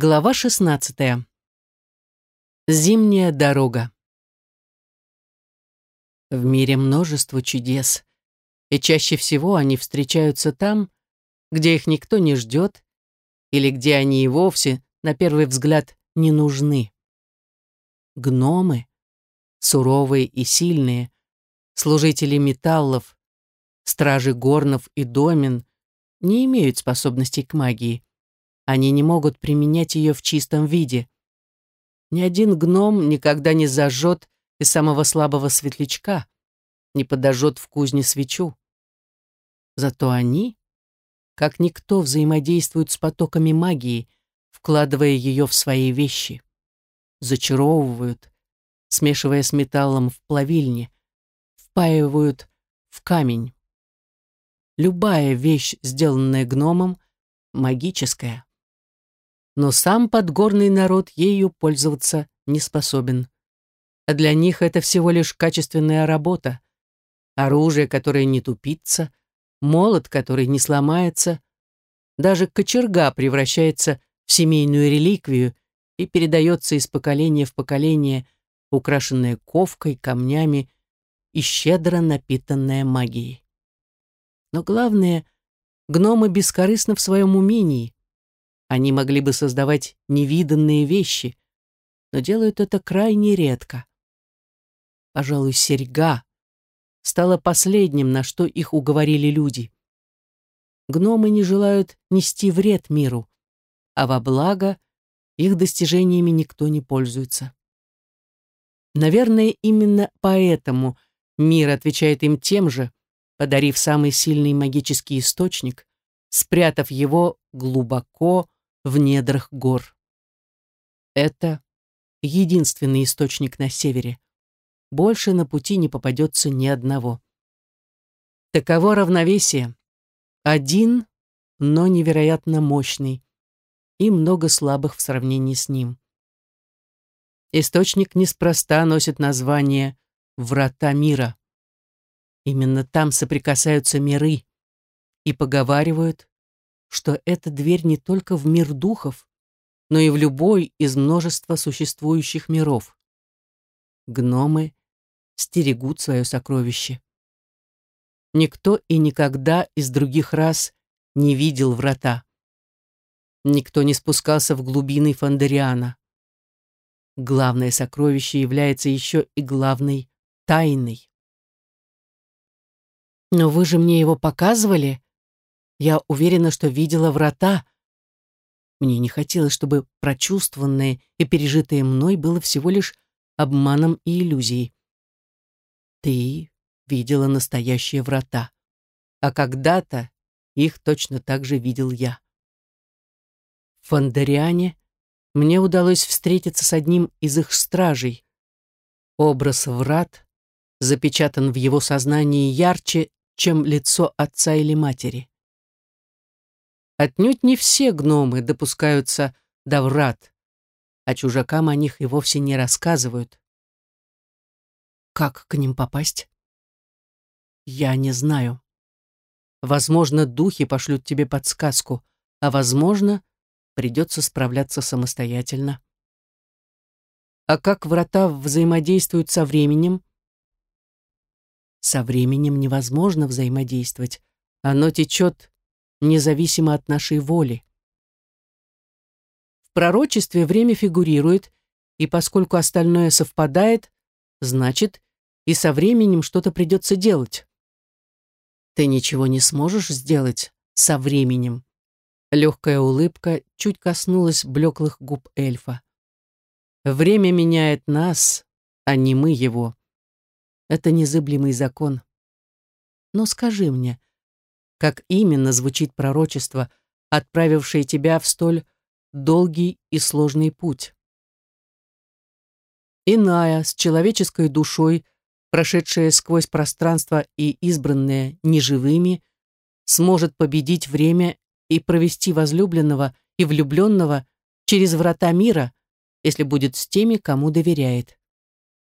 Глава 16. Зимняя дорога. В мире множество чудес, и чаще всего они встречаются там, где их никто не ждет, или где они и вовсе, на первый взгляд, не нужны. Гномы, суровые и сильные, служители металлов, стражи горнов и домен, не имеют способностей к магии они не могут применять ее в чистом виде. Ни один гном никогда не зажжет из самого слабого светлячка, не подожжет в кузне свечу. Зато они, как никто, взаимодействуют с потоками магии, вкладывая ее в свои вещи. Зачаровывают, смешивая с металлом в плавильне, впаивают в камень. Любая вещь, сделанная гномом, магическая но сам подгорный народ ею пользоваться не способен. А для них это всего лишь качественная работа. Оружие, которое не тупится, молот, который не сломается, даже кочерга превращается в семейную реликвию и передается из поколения в поколение, украшенная ковкой, камнями и щедро напитанная магией. Но главное, гномы бескорыстны в своем умении. Они могли бы создавать невиданные вещи, но делают это крайне редко. Пожалуй, серьга стала последним, на что их уговорили люди. Гномы не желают нести вред миру, а во благо их достижениями никто не пользуется. Наверное, именно поэтому мир отвечает им тем же, подарив самый сильный магический источник, спрятав его глубоко в недрах гор. Это единственный источник на севере. Больше на пути не попадется ни одного. Таково равновесие. Один, но невероятно мощный, и много слабых в сравнении с ним. Источник неспроста носит название «Врата мира». Именно там соприкасаются миры и поговаривают, что эта дверь не только в мир духов, но и в любой из множества существующих миров. Гномы стерегут свое сокровище. Никто и никогда из других рас не видел врата. Никто не спускался в глубины Фандериана. Главное сокровище является еще и главной тайной. «Но вы же мне его показывали», я уверена, что видела врата. Мне не хотелось, чтобы прочувствованное и пережитое мной было всего лишь обманом и иллюзией. Ты видела настоящие врата, а когда-то их точно так же видел я. В Фондариане мне удалось встретиться с одним из их стражей. Образ врат запечатан в его сознании ярче, чем лицо отца или матери. Отнюдь не все гномы допускаются до врат, а чужакам о них и вовсе не рассказывают. Как к ним попасть? Я не знаю. Возможно, духи пошлют тебе подсказку, а возможно, придется справляться самостоятельно. А как врата взаимодействуют со временем? Со временем невозможно взаимодействовать. Оно течет независимо от нашей воли. В пророчестве время фигурирует, и поскольку остальное совпадает, значит, и со временем что-то придется делать. Ты ничего не сможешь сделать со временем. Легкая улыбка чуть коснулась блеклых губ эльфа. Время меняет нас, а не мы его. Это незыблемый закон. Но скажи мне, как именно звучит пророчество, отправившее тебя в столь долгий и сложный путь. Иная, с человеческой душой, прошедшая сквозь пространство и избранная неживыми, сможет победить время и провести возлюбленного и влюбленного через врата мира, если будет с теми, кому доверяет.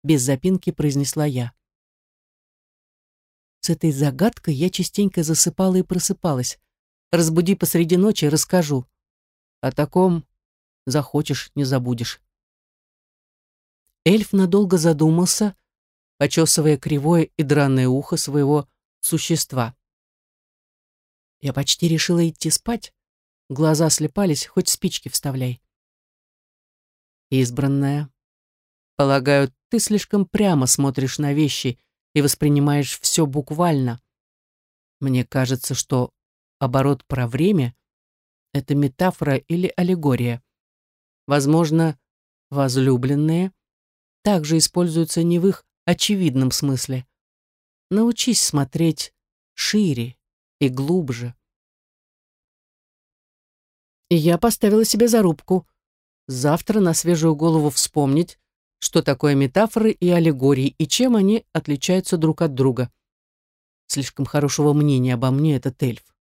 Без запинки произнесла я. С этой загадкой я частенько засыпала и просыпалась. Разбуди посреди ночи, расскажу. О таком захочешь, не забудешь. Эльф надолго задумался, почесывая кривое и драное ухо своего существа. Я почти решила идти спать. Глаза слепались, хоть спички вставляй. Избранная. Полагаю, ты слишком прямо смотришь на вещи и воспринимаешь все буквально. Мне кажется, что оборот про время — это метафора или аллегория. Возможно, возлюбленные также используются не в их очевидном смысле. Научись смотреть шире и глубже. И я поставила себе зарубку. Завтра на свежую голову вспомнить, что такое метафоры и аллегории и чем они отличаются друг от друга. Слишком хорошего мнения обо мне этот эльф.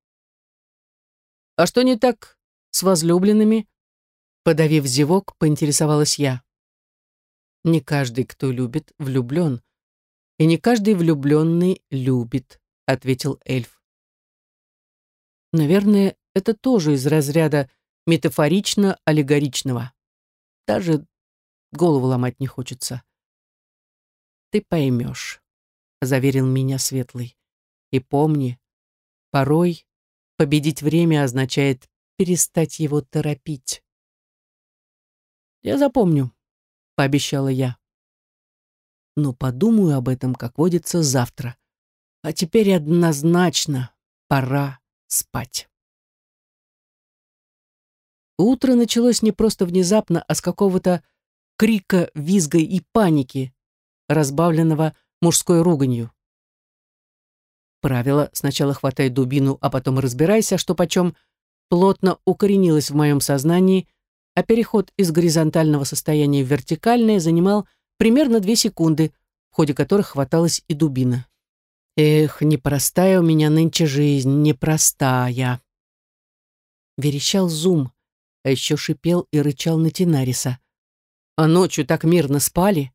«А что не так с возлюбленными?» Подавив зевок, поинтересовалась я. Не каждый, кто любит, влюблен. И не каждый влюбленный любит, ответил эльф. Наверное, это тоже из разряда метафорично-аллегоричного. Даже голову ломать не хочется. Ты поймешь, заверил меня Светлый. И помни, порой победить время означает перестать его торопить. Я запомню, пообещала я. Но подумаю об этом, как водится, завтра. А теперь однозначно пора спать. Утро началось не просто внезапно, а с какого-то крика, визга и паники, разбавленного мужской руганью. Правило «сначала хватай дубину, а потом разбирайся, что почем» плотно укоренилось в моем сознании, а переход из горизонтального состояния в вертикальное занимал примерно две секунды, в ходе которых хваталась и дубина. Эх, непростая у меня нынче жизнь, непростая. Верещал зум, а еще шипел и рычал на Тинариса. А ночью так мирно спали.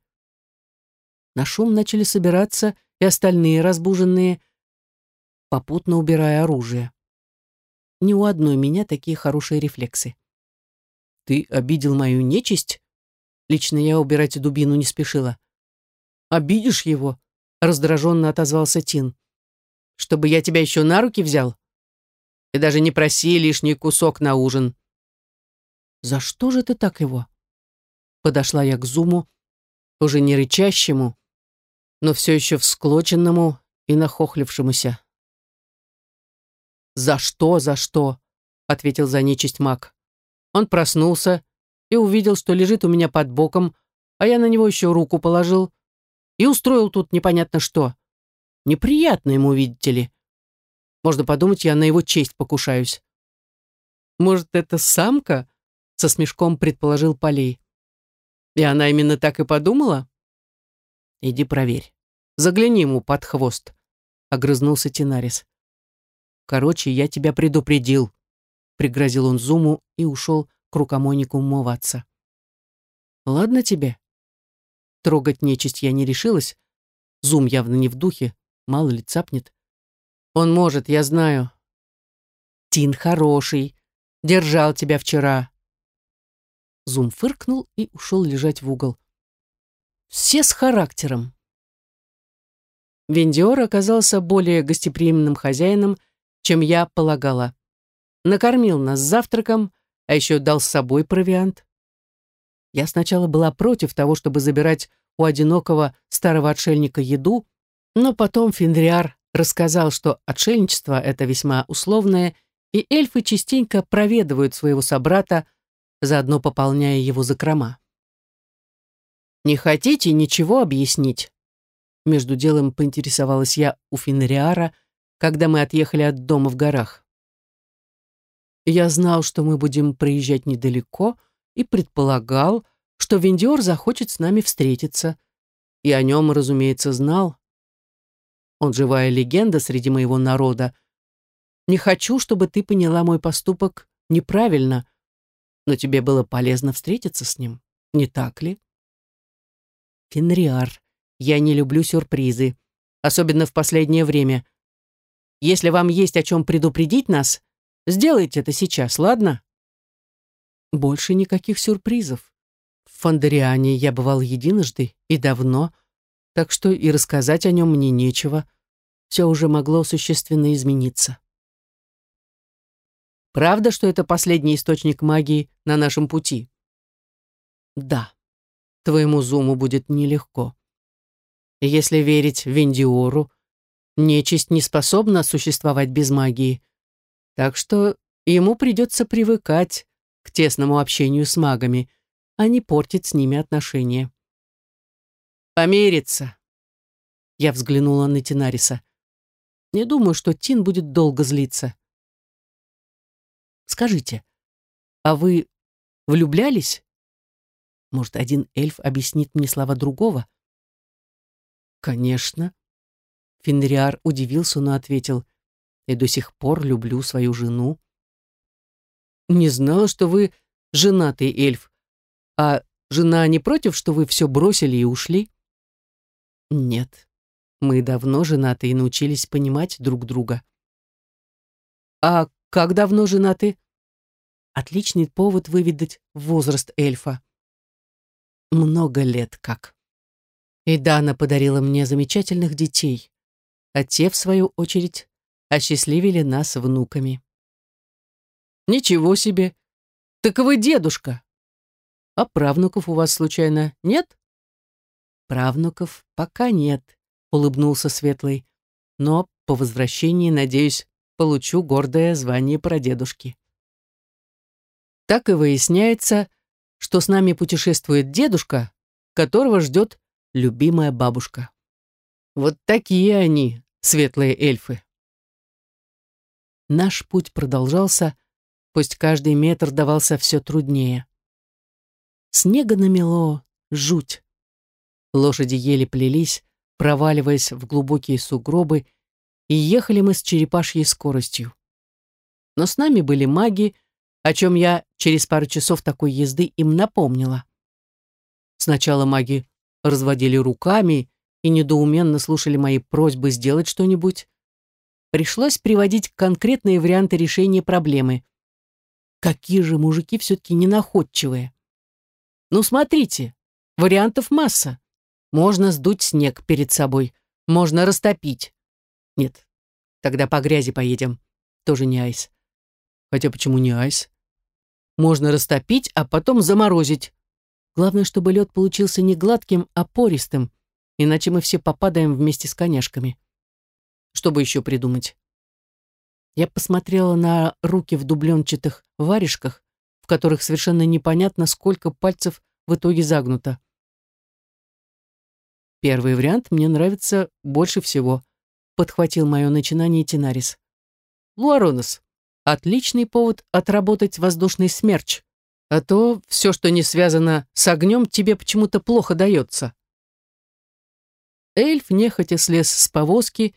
На шум начали собираться и остальные разбуженные, попутно убирая оружие. Ни у одной меня такие хорошие рефлексы. «Ты обидел мою нечисть?» Лично я убирать дубину не спешила. «Обидишь его?» — раздраженно отозвался Тин. «Чтобы я тебя еще на руки взял? И даже не проси лишний кусок на ужин». «За что же ты так его?» Подошла я к Зуму, уже не рычащему, но все еще всклоченному и нахохлившемуся. «За что, за что?» — ответил за нечисть маг. Он проснулся и увидел, что лежит у меня под боком, а я на него еще руку положил и устроил тут непонятно что. Неприятно ему, видите ли. Можно подумать, я на его честь покушаюсь. Может, это самка? Со смешком предположил Полей. И она именно так и подумала? Иди проверь. Загляни ему под хвост, огрызнулся Тинарис. Короче, я тебя предупредил пригрозил он Зуму и ушел к рукомойнику умываться. «Ладно тебе». Трогать нечисть я не решилась. Зум явно не в духе, мало ли цапнет. «Он может, я знаю». «Тин хороший, держал тебя вчера». Зум фыркнул и ушел лежать в угол. «Все с характером». Вендиор оказался более гостеприимным хозяином, чем я полагала накормил нас завтраком, а еще дал с собой провиант. Я сначала была против того, чтобы забирать у одинокого старого отшельника еду, но потом Финдриар рассказал, что отшельничество — это весьма условное, и эльфы частенько проведывают своего собрата, заодно пополняя его закрома. «Не хотите ничего объяснить?» Между делом поинтересовалась я у Финриара, когда мы отъехали от дома в горах. Я знал, что мы будем проезжать недалеко, и предполагал, что Вендиор захочет с нами встретиться. И о нем, разумеется, знал. Он живая легенда среди моего народа. Не хочу, чтобы ты поняла мой поступок неправильно, но тебе было полезно встретиться с ним, не так ли? Фенриар, я не люблю сюрпризы, особенно в последнее время. Если вам есть о чем предупредить нас, Сделайте это сейчас, ладно?» больше никаких сюрпризов. В Фондериане я бывал единожды и давно, так что и рассказать о нем мне нечего. Все уже могло существенно измениться. Правда, что это последний источник магии на нашем пути? Да. Твоему зуму будет нелегко. Если верить Вендиору, нечисть не способна существовать без магии. Так что ему придется привыкать к тесному общению с магами, а не портить с ними отношения. Помериться. Я взглянула на Тинариса. Не думаю, что Тин будет долго злиться. Скажите, а вы влюблялись? Может, один эльф объяснит мне слова другого? Конечно. Фенриар удивился, но ответил. И до сих пор люблю свою жену. Не знала, что вы женатый эльф. А жена не против, что вы все бросили и ушли? Нет. Мы давно женаты и научились понимать друг друга. А как давно женаты? Отличный повод выведать возраст эльфа. Много лет как. И Дана подарила мне замечательных детей, а те, в свою очередь, осчастливили нас внуками. Ничего себе! Так вы дедушка! А правнуков у вас, случайно, нет? Правнуков пока нет, улыбнулся Светлый. Но по возвращении, надеюсь, получу гордое звание прадедушки. Так и выясняется, что с нами путешествует дедушка, которого ждет любимая бабушка. Вот такие они, светлые эльфы. Наш путь продолжался, пусть каждый метр давался все труднее. Снега намело жуть. Лошади еле плелись, проваливаясь в глубокие сугробы, и ехали мы с черепашьей скоростью. Но с нами были маги, о чем я через пару часов такой езды им напомнила. Сначала маги разводили руками и недоуменно слушали мои просьбы сделать что-нибудь. Пришлось приводить конкретные варианты решения проблемы. Какие же мужики все-таки ненаходчивые. Ну, смотрите, вариантов масса. Можно сдуть снег перед собой, можно растопить. Нет, тогда по грязи поедем. Тоже не айс. Хотя почему не айс? Можно растопить, а потом заморозить. Главное, чтобы лед получился не гладким, а пористым, иначе мы все попадаем вместе с коняшками. Что бы еще придумать? Я посмотрела на руки в дубленчатых варежках, в которых совершенно непонятно, сколько пальцев в итоге загнуто. Первый вариант мне нравится больше всего, подхватил мое начинание Тинарис. Луаронос, отличный повод отработать воздушный смерч, а то все, что не связано с огнем, тебе почему-то плохо дается. Эльф нехотя слез с повозки,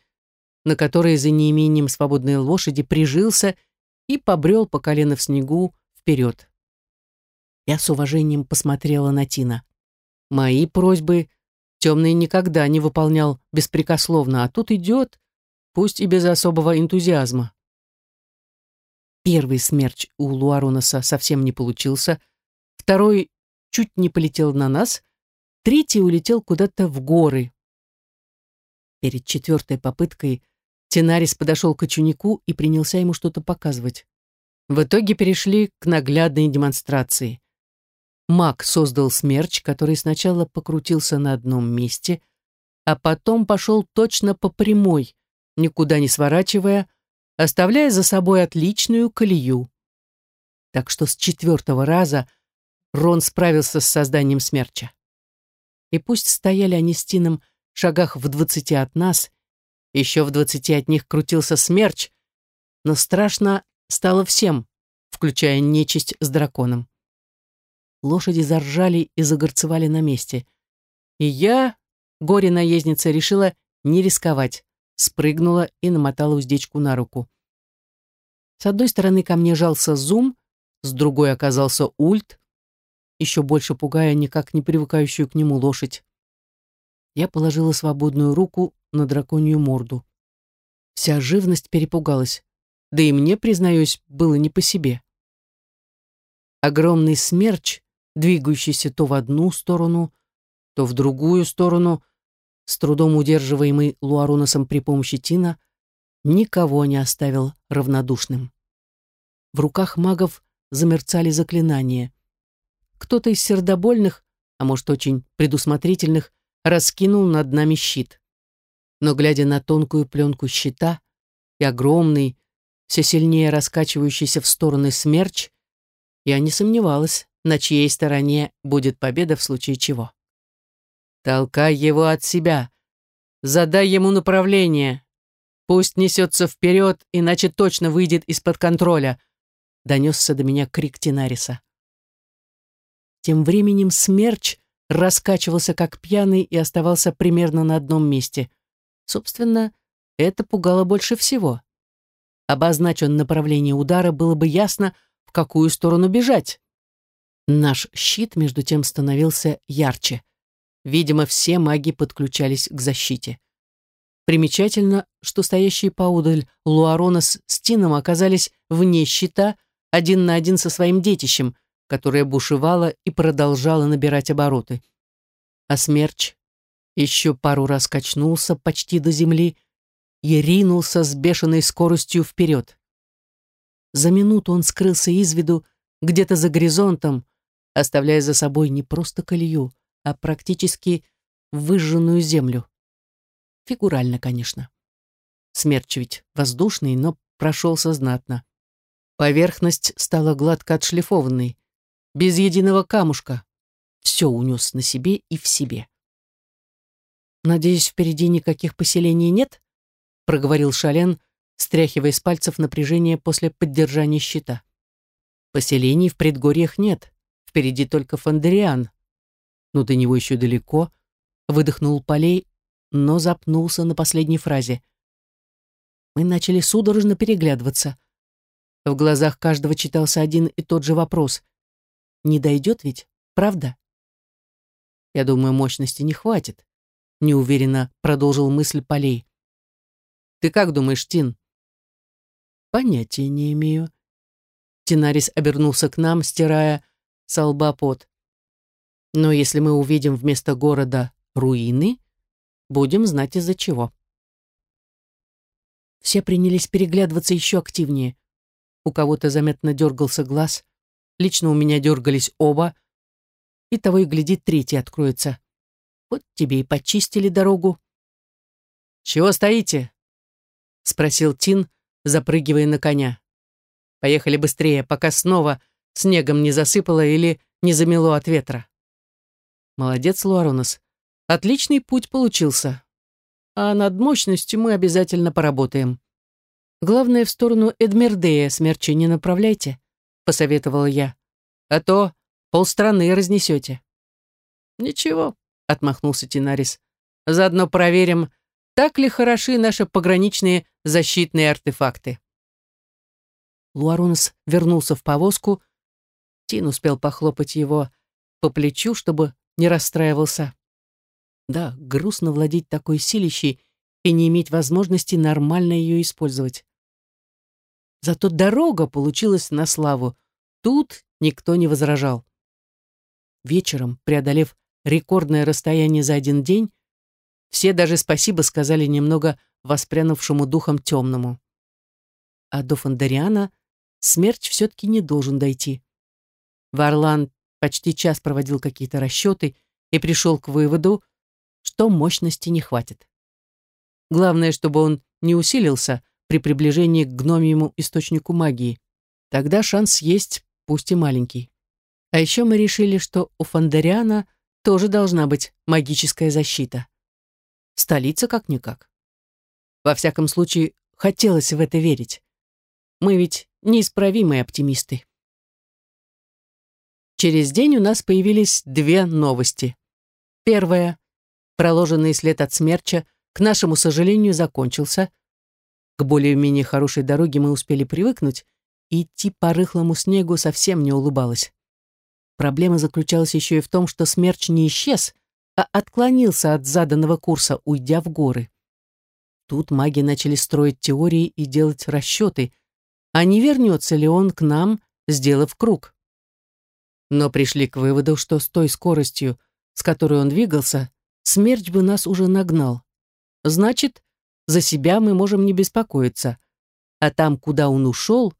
на которой за неимением свободной лошади прижился и побрел по колено в снегу вперед. Я с уважением посмотрела на Тина. Мои просьбы темный никогда не выполнял беспрекословно, а тут идет, пусть и без особого энтузиазма. Первый смерч у Луароноса совсем не получился, второй чуть не полетел на нас, третий улетел куда-то в горы. Перед четвертой попыткой Тенарис подошел к ученику и принялся ему что-то показывать. В итоге перешли к наглядной демонстрации. Маг создал смерч, который сначала покрутился на одном месте, а потом пошел точно по прямой, никуда не сворачивая, оставляя за собой отличную колею. Так что с четвертого раза Рон справился с созданием смерча. И пусть стояли они с Тином шагах в двадцати от нас, еще в двадцати от них крутился смерч, но страшно стало всем, включая нечисть с драконом. Лошади заржали и загорцевали на месте. И я, горе-наездница, решила не рисковать, спрыгнула и намотала уздечку на руку. С одной стороны ко мне жался зум, с другой оказался ульт, еще больше пугая никак не привыкающую к нему лошадь. Я положила свободную руку на драконью морду. Вся живность перепугалась, да и мне, признаюсь, было не по себе. Огромный смерч, двигающийся то в одну сторону, то в другую сторону, с трудом удерживаемый Луаруносом при помощи Тина, никого не оставил равнодушным. В руках магов замерцали заклинания. Кто-то из сердобольных, а может очень предусмотрительных, раскинул над нами щит. Но глядя на тонкую пленку щита и огромный, все сильнее раскачивающийся в стороны смерч, я не сомневалась, на чьей стороне будет победа в случае чего. Толкай его от себя. Задай ему направление. Пусть несется вперед, иначе точно выйдет из-под контроля. Донесся до меня крик Тинариса. Тем временем смерч раскачивался как пьяный и оставался примерно на одном месте. Собственно, это пугало больше всего. Обозначь он направление удара, было бы ясно, в какую сторону бежать. Наш щит, между тем, становился ярче. Видимо, все маги подключались к защите. Примечательно, что стоящие поодаль Луарона с Стином оказались вне щита, один на один со своим детищем, которое бушевало и продолжало набирать обороты. А смерч еще пару раз качнулся почти до земли и ринулся с бешеной скоростью вперед. За минуту он скрылся из виду где-то за горизонтом, оставляя за собой не просто колею, а практически выжженную землю. Фигурально, конечно. Смерч ведь воздушный, но прошелся знатно. Поверхность стала гладко отшлифованной, без единого камушка. Все унес на себе и в себе. «Надеюсь, впереди никаких поселений нет?» — проговорил Шален, стряхивая с пальцев напряжение после поддержания щита. «Поселений в предгорьях нет, впереди только Фондериан, но до него еще далеко, выдохнул Полей, но запнулся на последней фразе. Мы начали судорожно переглядываться. В глазах каждого читался один и тот же вопрос. Не дойдет ведь, правда? Я думаю, мощности не хватит, неуверенно продолжил мысль Полей. Ты как думаешь, Тин? Понятия не имею. Тинарис обернулся к нам, стирая с лба пот. Но если мы увидим вместо города руины, будем знать из-за чего. Все принялись переглядываться еще активнее. У кого-то заметно дергался глаз, лично у меня дергались оба, и того и глядит, третий откроется. Вот тебе и почистили дорогу. «Чего стоите?» — спросил Тин, запрыгивая на коня. «Поехали быстрее, пока снова снегом не засыпало или не замело от ветра». Молодец, Луаронос. Отличный путь получился. А над мощностью мы обязательно поработаем. Главное, в сторону Эдмердея смерчи не направляйте, посоветовала я. А то полстраны разнесете. Ничего, отмахнулся Тинарис. Заодно проверим, так ли хороши наши пограничные защитные артефакты. Луарунос вернулся в повозку. Тин успел похлопать его по плечу, чтобы не расстраивался. Да, грустно владеть такой силищей и не иметь возможности нормально ее использовать. Зато дорога получилась на славу. Тут никто не возражал. Вечером, преодолев рекордное расстояние за один день, все даже спасибо сказали немного воспрянувшему духом темному. А до Фондариана смерть все-таки не должен дойти. Варлан почти час проводил какие-то расчеты и пришел к выводу, что мощности не хватит. Главное, чтобы он не усилился при приближении к гномьему источнику магии. Тогда шанс есть, пусть и маленький. А еще мы решили, что у Фандериана тоже должна быть магическая защита. Столица как-никак. Во всяком случае, хотелось в это верить. Мы ведь неисправимые оптимисты. Через день у нас появились две новости. Первая. Проложенный след от смерча, к нашему сожалению, закончился. К более-менее хорошей дороге мы успели привыкнуть, и идти по рыхлому снегу совсем не улыбалось. Проблема заключалась еще и в том, что смерч не исчез, а отклонился от заданного курса, уйдя в горы. Тут маги начали строить теории и делать расчеты, а не вернется ли он к нам, сделав круг. Но пришли к выводу, что с той скоростью, с которой он двигался, смерть бы нас уже нагнал. Значит, за себя мы можем не беспокоиться. А там, куда он ушел,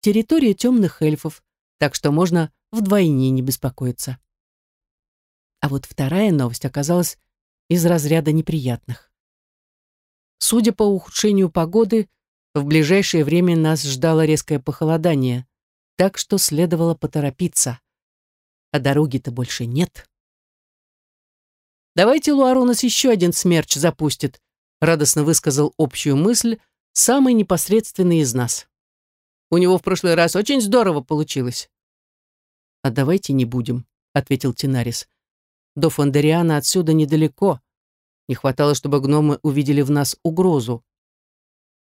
территория темных эльфов, так что можно вдвойне не беспокоиться. А вот вторая новость оказалась из разряда неприятных. Судя по ухудшению погоды, в ближайшее время нас ждало резкое похолодание, так что следовало поторопиться. А дороги-то больше нет. «Давайте Луаронос еще один смерч запустит», радостно высказал общую мысль самый непосредственный из нас. У него в прошлый раз очень здорово получилось. «А давайте не будем», — ответил Тинарис. «До Фондериана отсюда недалеко. Не хватало, чтобы гномы увидели в нас угрозу.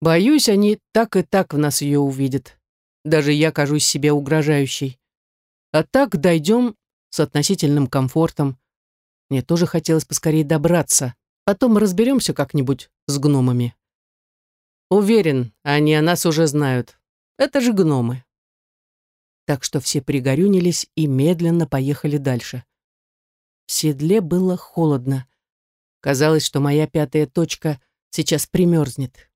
Боюсь, они так и так в нас ее увидят. Даже я кажусь себе угрожающей. А так дойдем с относительным комфортом. Мне тоже хотелось поскорее добраться. Потом разберемся как-нибудь с гномами. Уверен, они о нас уже знают. Это же гномы. Так что все пригорюнились и медленно поехали дальше. В седле было холодно. Казалось, что моя пятая точка сейчас примерзнет.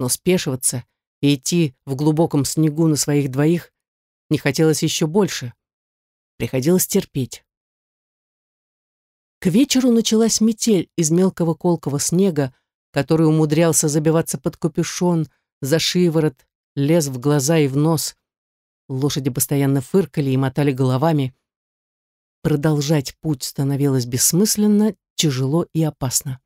Но спешиваться и идти в глубоком снегу на своих двоих не хотелось еще больше. Приходилось терпеть. К вечеру началась метель из мелкого колкого снега, который умудрялся забиваться под капюшон, за шиворот, лез в глаза и в нос. Лошади постоянно фыркали и мотали головами. Продолжать путь становилось бессмысленно, тяжело и опасно.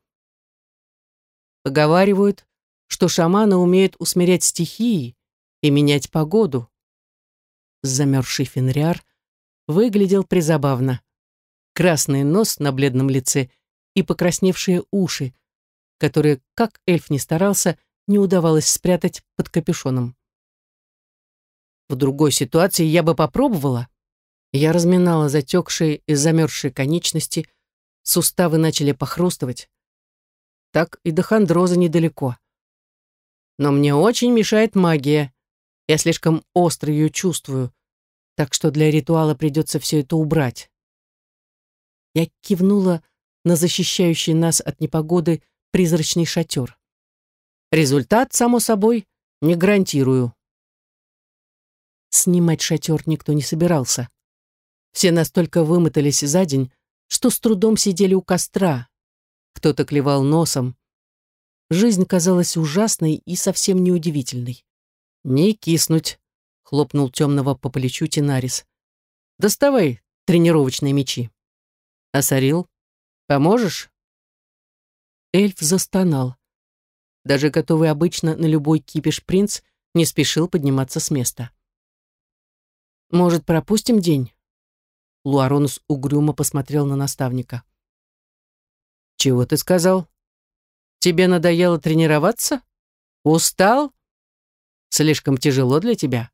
Поговаривают, что шаманы умеют усмирять стихии и менять погоду. Замерзший фенриар выглядел призабавно красный нос на бледном лице и покрасневшие уши, которые, как эльф не старался, не удавалось спрятать под капюшоном. В другой ситуации я бы попробовала. Я разминала затекшие и замерзшие конечности, суставы начали похрустывать. Так и до хондроза недалеко. Но мне очень мешает магия. Я слишком остро ее чувствую, так что для ритуала придется все это убрать. Я кивнула на защищающий нас от непогоды призрачный шатер. Результат, само собой, не гарантирую. Снимать шатер никто не собирался. Все настолько вымотались за день, что с трудом сидели у костра. Кто-то клевал носом. Жизнь казалась ужасной и совсем неудивительной. «Не киснуть», — хлопнул темного по плечу Тинарис. «Доставай тренировочные мечи». Асарил, поможешь?» Эльф застонал. Даже готовый обычно на любой кипиш принц не спешил подниматься с места. «Может, пропустим день?» Луаронус угрюмо посмотрел на наставника. «Чего ты сказал? Тебе надоело тренироваться? Устал? Слишком тяжело для тебя?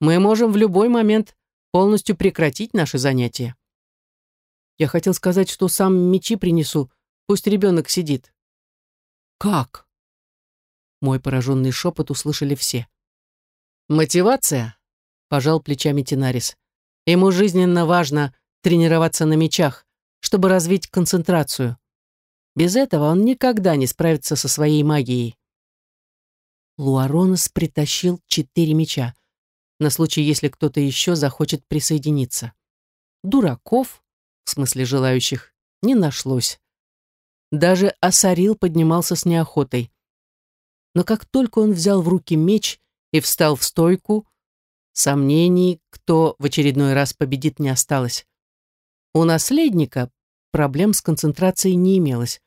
Мы можем в любой момент полностью прекратить наши занятия». Я хотел сказать, что сам мечи принесу. Пусть ребенок сидит. Как? Мой пораженный шепот услышали все. Мотивация, пожал плечами Тинарис. Ему жизненно важно тренироваться на мечах, чтобы развить концентрацию. Без этого он никогда не справится со своей магией. Луаронос притащил четыре меча, на случай, если кто-то еще захочет присоединиться. Дураков в смысле желающих, не нашлось. Даже Асарил поднимался с неохотой. Но как только он взял в руки меч и встал в стойку, сомнений, кто в очередной раз победит, не осталось. У наследника проблем с концентрацией не имелось.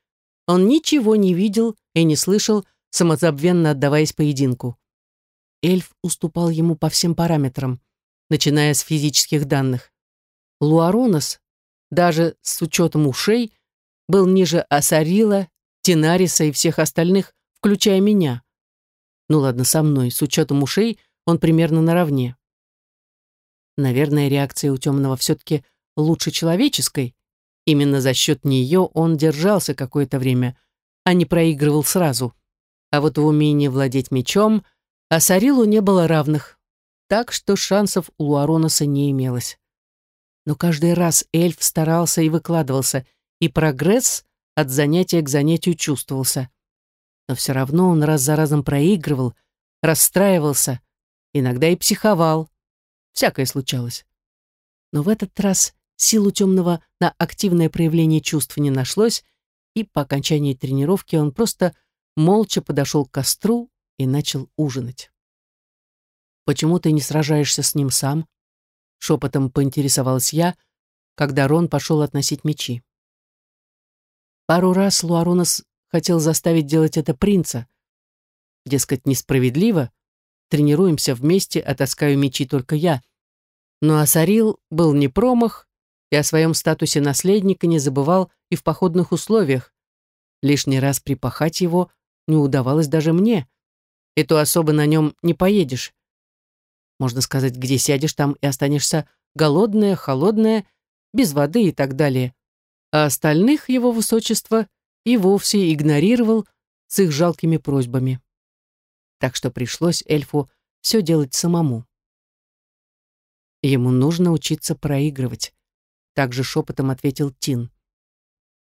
Он ничего не видел и не слышал, самозабвенно отдаваясь поединку. Эльф уступал ему по всем параметрам, начиная с физических данных. Луаронос даже с учетом ушей, был ниже Асарила, Тинариса и всех остальных, включая меня. Ну ладно, со мной, с учетом ушей, он примерно наравне. Наверное, реакция у темного все-таки лучше человеческой. Именно за счет нее он держался какое-то время, а не проигрывал сразу. А вот в умении владеть мечом Асарилу не было равных, так что шансов у Луароноса не имелось. Но каждый раз эльф старался и выкладывался, и прогресс от занятия к занятию чувствовался. Но все равно он раз за разом проигрывал, расстраивался, иногда и психовал. Всякое случалось. Но в этот раз силу темного на активное проявление чувств не нашлось, и по окончании тренировки он просто молча подошел к костру и начал ужинать. «Почему ты не сражаешься с ним сам?» Шепотом поинтересовалась я, когда Рон пошел относить мечи. Пару раз Луаронос хотел заставить делать это принца. Дескать, несправедливо. Тренируемся вместе, а мечи только я. Но Асарил был не промах и о своем статусе наследника не забывал и в походных условиях. Лишний раз припахать его не удавалось даже мне. И то особо на нем не поедешь. Можно сказать, где сядешь, там и останешься голодная, холодная, без воды и так далее. А остальных его высочество и вовсе игнорировал с их жалкими просьбами. Так что пришлось эльфу все делать самому. Ему нужно учиться проигрывать. Также шепотом ответил Тин.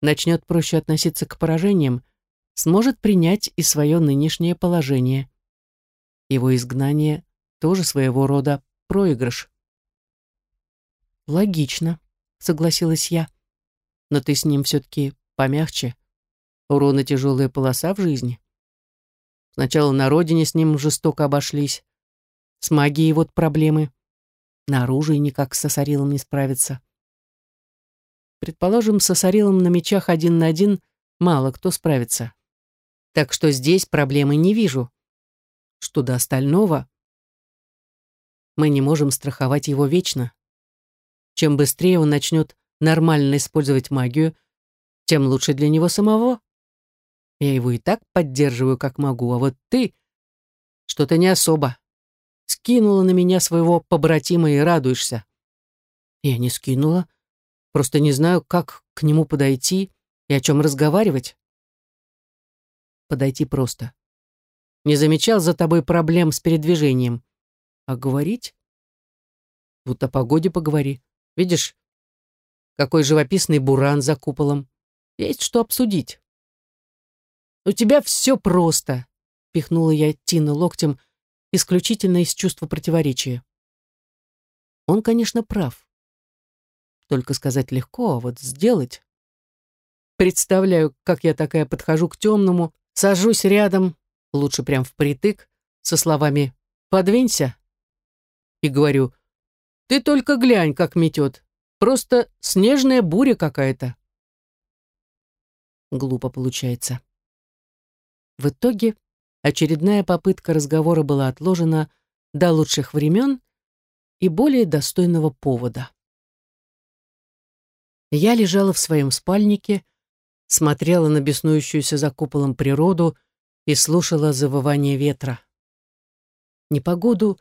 Начнет проще относиться к поражениям, сможет принять и свое нынешнее положение. Его изгнание тоже своего рода проигрыш. «Логично», — согласилась я. «Но ты с ним все-таки помягче. Урона тяжелая полоса в жизни. Сначала на родине с ним жестоко обошлись. С магией вот проблемы. На оружии никак с Сосарилом не справиться. Предположим, с Сосарилом на мечах один на один мало кто справится. Так что здесь проблемы не вижу. Что до остального, мы не можем страховать его вечно. Чем быстрее он начнет нормально использовать магию, тем лучше для него самого. Я его и так поддерживаю, как могу, а вот ты что-то не особо. Скинула на меня своего побратима и радуешься. Я не скинула, просто не знаю, как к нему подойти и о чем разговаривать. Подойти просто. Не замечал за тобой проблем с передвижением. А говорить? Вот о погоде поговори. Видишь, какой живописный буран за куполом. Есть что обсудить. «У тебя все просто», — пихнула я Тину локтем, исключительно из чувства противоречия. Он, конечно, прав. Только сказать легко, а вот сделать... Представляю, как я такая подхожу к темному, сажусь рядом, лучше прям впритык, со словами «подвинься», и говорю, «Ты только глянь, как метет. Просто снежная буря какая-то». Глупо получается. В итоге очередная попытка разговора была отложена до лучших времен и более достойного повода. Я лежала в своем спальнике, смотрела на беснующуюся за куполом природу и слушала завывание ветра. Непогоду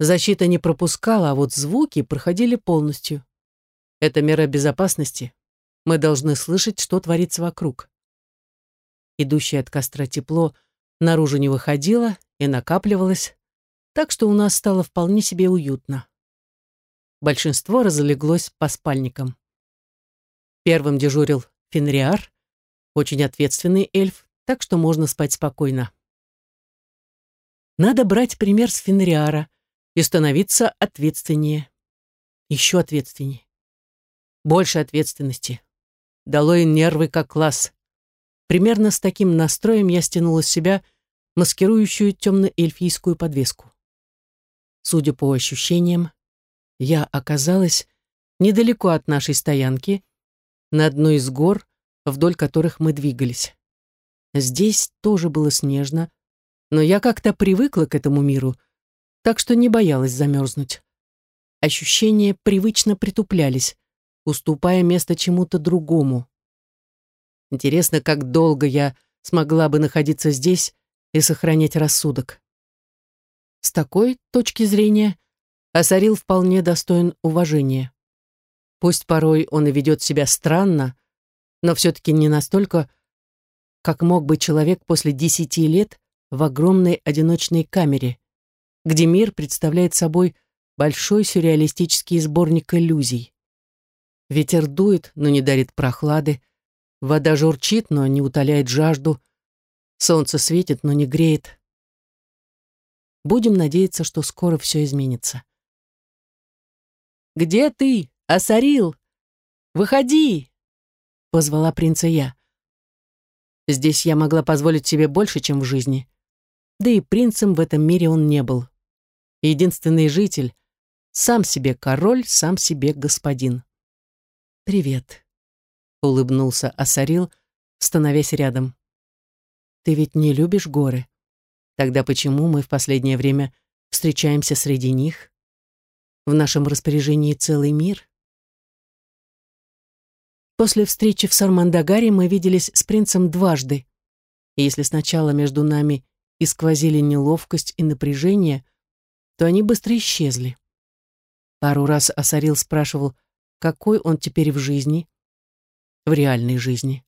Защита не пропускала, а вот звуки проходили полностью. Это мера безопасности. Мы должны слышать, что творится вокруг. Идущее от костра тепло наружу не выходило и накапливалось, так что у нас стало вполне себе уютно. Большинство разлеглось по спальникам. Первым дежурил Фенриар, очень ответственный эльф, так что можно спать спокойно. Надо брать пример с Фенриара, и становиться ответственнее. Еще ответственнее. Больше ответственности. Долой нервы как класс. Примерно с таким настроем я стянула с себя маскирующую темно-эльфийскую подвеску. Судя по ощущениям, я оказалась недалеко от нашей стоянки, на одной из гор, вдоль которых мы двигались. Здесь тоже было снежно, но я как-то привыкла к этому миру — так что не боялась замерзнуть. Ощущения привычно притуплялись, уступая место чему-то другому. Интересно, как долго я смогла бы находиться здесь и сохранять рассудок. С такой точки зрения Асарил вполне достоин уважения. Пусть порой он и ведет себя странно, но все-таки не настолько, как мог бы человек после десяти лет в огромной одиночной камере, где мир представляет собой большой сюрреалистический сборник иллюзий. Ветер дует, но не дарит прохлады. Вода журчит, но не утоляет жажду. Солнце светит, но не греет. Будем надеяться, что скоро все изменится. «Где ты, Асарил? Выходи!» — позвала принца я. Здесь я могла позволить себе больше, чем в жизни. Да и принцем в этом мире он не был. Единственный житель, сам себе король, сам себе господин. «Привет», — улыбнулся Асарил, становясь рядом. «Ты ведь не любишь горы? Тогда почему мы в последнее время встречаемся среди них? В нашем распоряжении целый мир?» После встречи в Сармандагаре мы виделись с принцем дважды. И если сначала между нами и сквозили неловкость и напряжение, то они быстро исчезли. Пару раз Асарил спрашивал, какой он теперь в жизни, в реальной жизни.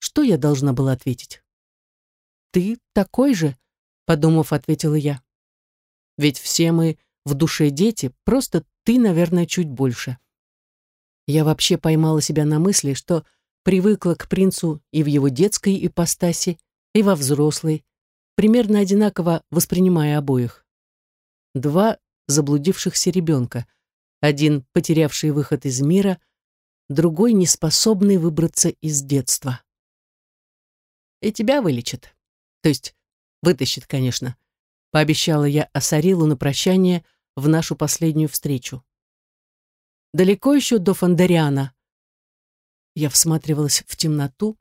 Что я должна была ответить? «Ты такой же?» — подумав, ответила я. «Ведь все мы в душе дети, просто ты, наверное, чуть больше». Я вообще поймала себя на мысли, что привыкла к принцу и в его детской ипостаси, и во взрослой, примерно одинаково воспринимая обоих. Два заблудившихся ребенка, один потерявший выход из мира, другой неспособный выбраться из детства. И тебя вылечат. То есть вытащит, конечно, пообещала я Асарилу на прощание в нашу последнюю встречу. Далеко еще до Фондариана. Я всматривалась в темноту,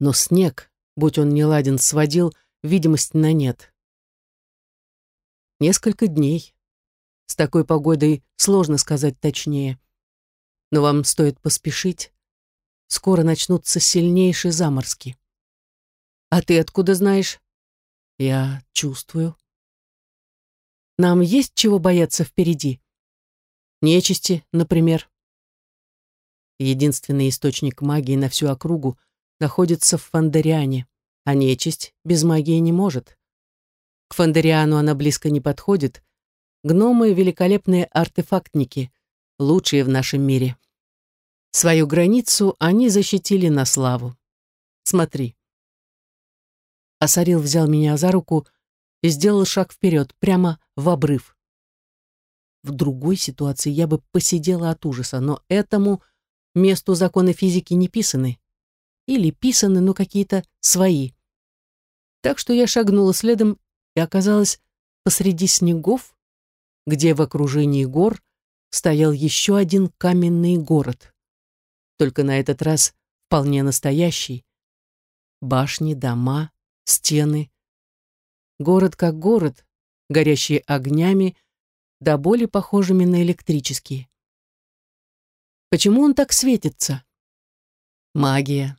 но снег, будь он не ладен, сводил видимость на нет. Несколько дней. С такой погодой сложно сказать точнее. Но вам стоит поспешить. Скоро начнутся сильнейшие заморозки. А ты откуда знаешь? Я чувствую. Нам есть чего бояться впереди нечисти, например. Единственный источник магии на всю округу находится в Фандариане, а нечисть без магии не может. К Фандариану она близко не подходит. Гномы — великолепные артефактники, лучшие в нашем мире. Свою границу они защитили на славу. Смотри. Асарил взял меня за руку и сделал шаг вперед, прямо в обрыв. В другой ситуации я бы посидела от ужаса, но этому месту законы физики не писаны. Или писаны, но какие-то свои. Так что я шагнула следом и оказалась посреди снегов, где в окружении гор стоял еще один каменный город. Только на этот раз вполне настоящий. Башни, дома, стены. Город как город, горящий огнями, до боли похожими на электрические. Почему он так светится? Магия.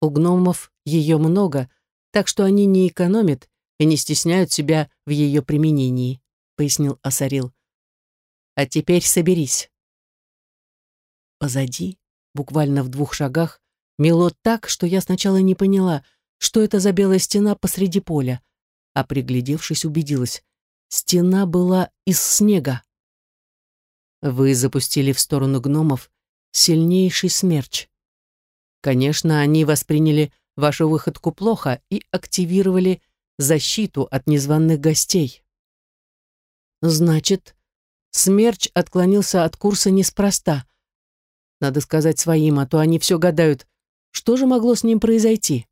У гномов ее много, так что они не экономят и не стесняют себя в ее применении, пояснил Асарил. А теперь соберись. Позади, буквально в двух шагах, мело так, что я сначала не поняла, что это за белая стена посреди поля, а приглядевшись, убедилась. Стена была из снега. Вы запустили в сторону гномов сильнейший смерч. Конечно, они восприняли вашу выходку плохо и активировали защиту от незваных гостей. Значит, смерч отклонился от курса неспроста. Надо сказать своим, а то они все гадают, что же могло с ним произойти.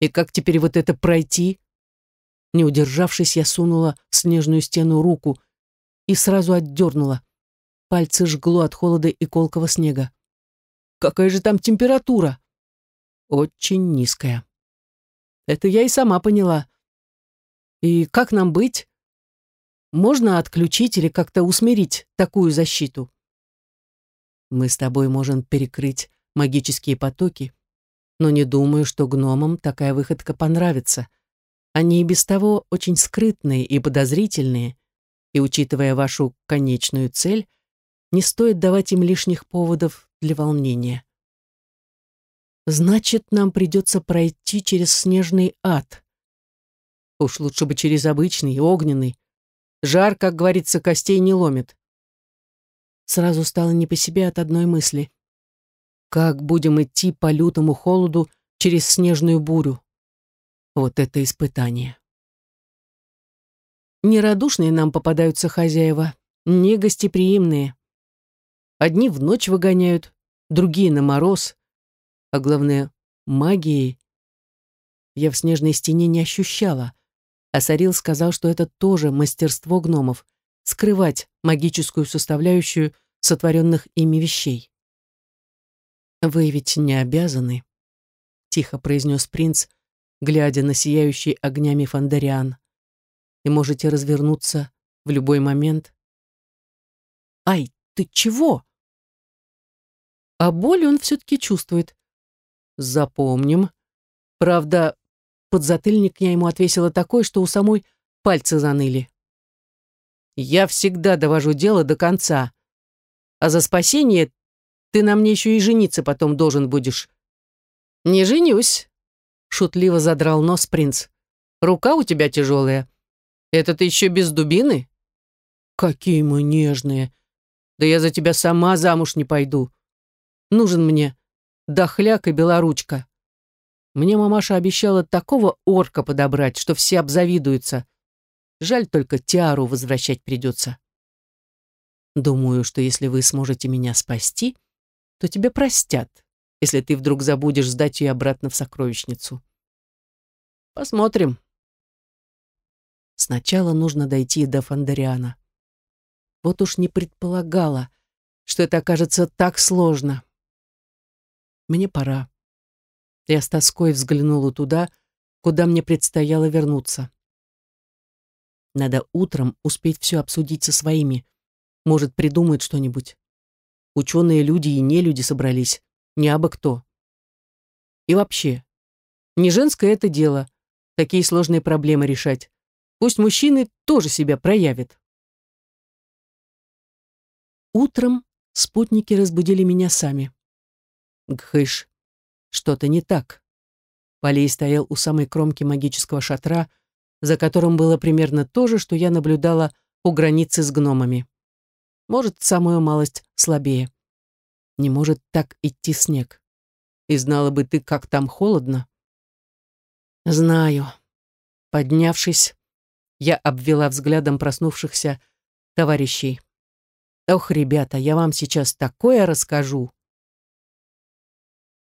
И как теперь вот это пройти? Не удержавшись, я сунула в снежную стену руку и сразу отдернула. Пальцы жгло от холода и колкого снега. «Какая же там температура?» «Очень низкая». «Это я и сама поняла. И как нам быть? Можно отключить или как-то усмирить такую защиту?» «Мы с тобой можем перекрыть магические потоки, но не думаю, что гномам такая выходка понравится», они и без того очень скрытные и подозрительные, и, учитывая вашу конечную цель, не стоит давать им лишних поводов для волнения. Значит, нам придется пройти через снежный ад. Уж лучше бы через обычный, огненный. Жар, как говорится, костей не ломит. сразу стало не по себе от одной мысли. Как будем идти по лютому холоду через снежную бурю? Вот это испытание. Нерадушные нам попадаются хозяева, негостеприимные. Одни в ночь выгоняют, другие на мороз, а главное, магией. Я в снежной стене не ощущала, а Сарил сказал, что это тоже мастерство гномов — скрывать магическую составляющую сотворенных ими вещей. «Вы ведь не обязаны», — тихо произнес принц, глядя на сияющий огнями фондариан. «И можете развернуться в любой момент». «Ай, ты чего?» А боль он все-таки чувствует. Запомним. Правда, подзатыльник я ему отвесила такой, что у самой пальцы заныли. Я всегда довожу дело до конца. А за спасение ты на мне еще и жениться потом должен будешь. Не женюсь, шутливо задрал нос принц. Рука у тебя тяжелая. Это ты еще без дубины? Какие мы нежные. Да я за тебя сама замуж не пойду. Нужен мне дохляк и белоручка. Мне мамаша обещала такого орка подобрать, что все обзавидуются. Жаль только Тиару возвращать придется. Думаю, что если вы сможете меня спасти, то тебе простят, если ты вдруг забудешь сдать ее обратно в сокровищницу. Посмотрим. Сначала нужно дойти до Фандариана. Вот уж не предполагала, что это окажется так сложно. Мне пора. Я с тоской взглянула туда, куда мне предстояло вернуться. Надо утром успеть все обсудить со своими. Может, придумают что-нибудь. Ученые люди и не люди собрались, не абы кто. И вообще, не женское это дело, такие сложные проблемы решать. Пусть мужчины тоже себя проявят. Утром спутники разбудили меня сами. Гхыш, что-то не так. Полей стоял у самой кромки магического шатра, за которым было примерно то же, что я наблюдала у границы с гномами. Может, самую малость слабее. Не может так идти снег. И знала бы ты, как там холодно. Знаю. Поднявшись, я обвела взглядом проснувшихся товарищей. Ох, ребята, я вам сейчас такое расскажу.